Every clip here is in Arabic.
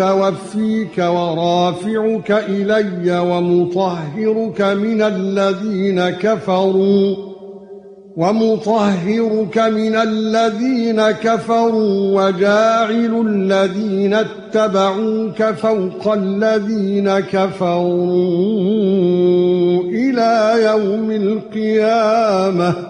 مُتَوَفِّيكَ وَرَافِعُكَ إِلَيَّ وَمُطَهِّرُكَ مِنَ الَّذِينَ كَفَرُوا وَمُطَهِّرُكَ مِنَ الَّذِينَ كَفَرُوا وَجَاعِلُ الَّذِينَ اتَّبَعُوكَ فَوْقَ الَّذِينَ كَفَرُوا إِلَى يَوْمِ الْقِيَامَةِ.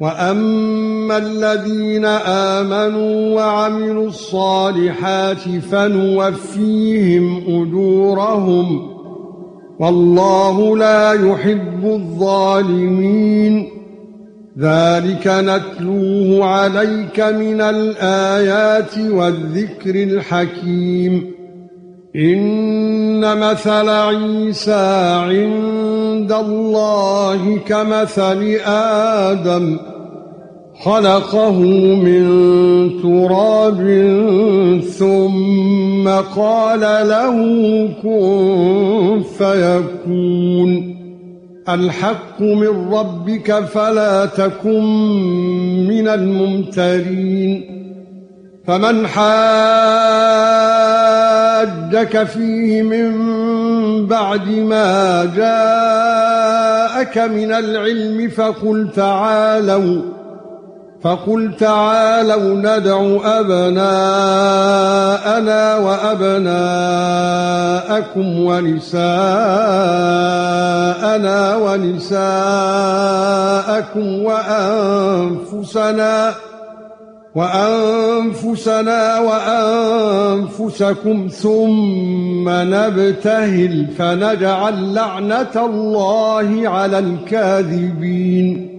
وَأَمَّا الَّذِينَ آمَنُوا وَعَمِلُوا الصَّالِحَاتِ فَنُوَفِّيهِمْ أُجُورَهُمْ وَاللَّهُ لَا يُحِبُّ الظَّالِمِينَ ذَلِكَ نَتْلُوهُ عَلَيْكَ مِنَ الْآيَاتِ وَالذِّكْرِ الْحَكِيمِ إِنَّ مَثَلَ عِيسَى عِندَ اللَّهِ كَمَثَلِ آدَمَ خَلَقَهُ مِنْ تُرَابٍ ثُمَّ قَالَ لَهُ كُن فَيَكُونُ. الْحَقُّ مِنْ رَبِّكَ فَلَا تَكُن مِنَ الْمُمْتَرِينَ. فَمَنْ حَاجَّكَ فِيهِ مِنْ بَعْدِ مَا جَاءَكَ مِنَ الْعِلْمِ فَقُلْ تَعَالَوْا فَقُلْ تَعَالَوْا نَدْعُ أَبْنَاءَنَا وَأَبْنَاءَكُمْ وَنِسَاءَنَا وَنِسَاءَكُمْ وَأَنفُسَنَا وَأَنفُسَنَا وَأَنفُسَكُمْ ثُمَّ نَبْتَهِلْ فَنَجْعَلْ لَعْنَةَ اللَّهِ عَلَى الْكَاذِبِينَ.